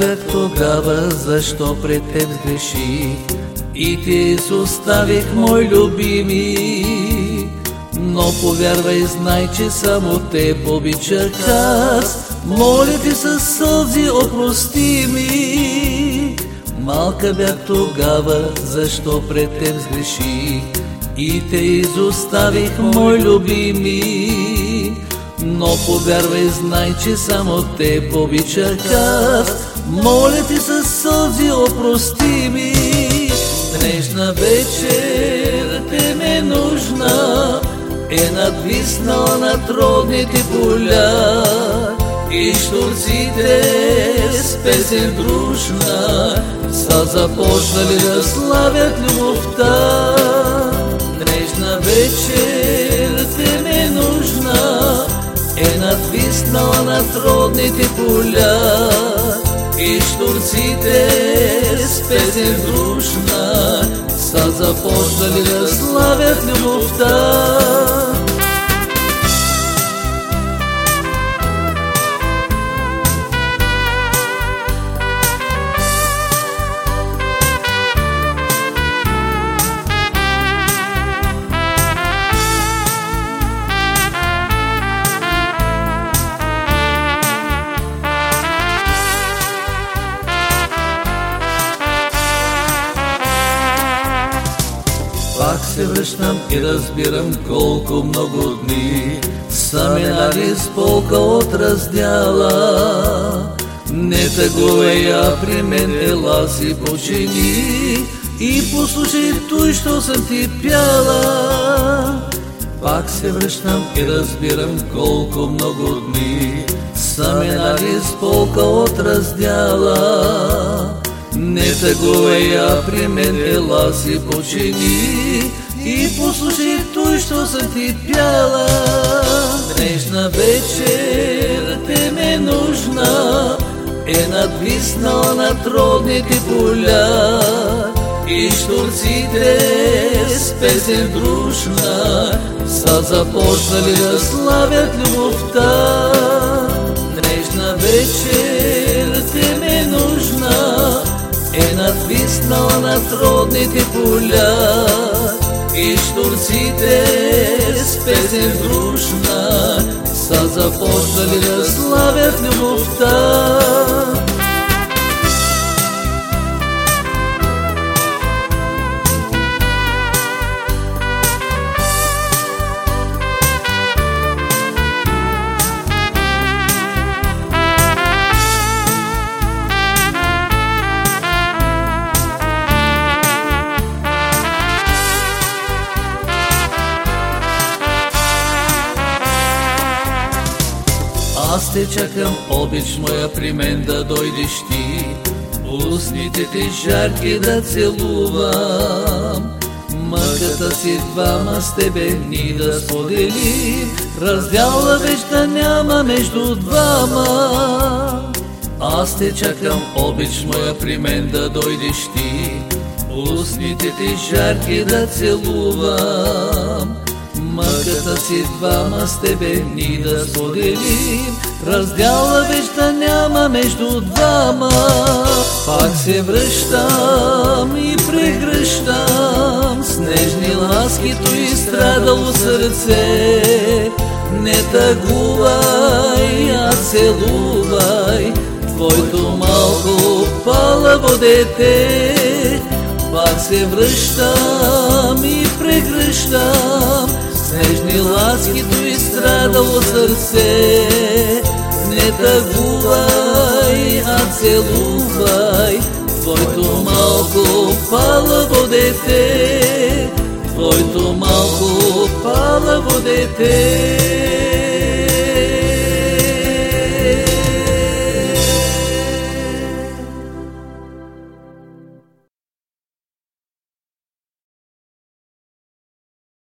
бях тогава, защо пред теб сгреших и ти изоставих, мой любими. Но повярвай, знай, че само те обичах аз, моля ти със сълзи опрости ми. Малка бях тогава, защо пред теб сгреших и те изоставих, мой любими. Но повярвай, знай, че само те обичах аз, моля ти със сълзи опрости ми. Днешна вечер те ме нужна, е надвиснала над родните поля и штурците с песен дружна са започнали да славят любовта. Днешна вечер надвиснала над родните поля и штурците с песен дружна са започнали да славят любовта. Пак се връщам и разбирам колко много дни са минали с полка от раздяла. Не тъгувай я при мен, ела си почини и послушай той, що съм ти пяла. Пак се връщам и разбирам колко много дни са минали с полка от раздяла. Не тъгувай я при мен, ела си почини и послушай той, що съм ти пяла. Днешна вечер те ме нужна, е надвиснала над родните поля и штурците с песен дружна са започнали да славят любовта. Днешна вечер надвиснала над родните поля и штурците с песен дружна са започнали да славят любовта. Аз те чакам, обич моя при мен да дойдеш ти, устните ти жарки да целувам. Мъката си двама с тебе ни да споделим, раздяла веч да няма между двама. Аз те чакам, обич моя при мен да дойдеш ти, устните ти жарки да целувам. Мъката си двама с тебе ни да споделим, раздяла веч да няма между двама. Пак се връщам и прегръщам с нежни ласкито и страдало сърце. Не тъгувай, а целувай твоето малко палаво дете. Пак се връщам и прегръщам нежни ласкито и страдало сърце. Не тъгувай, а целувай твоето малко палаво дете. Твоето малко палаво дете.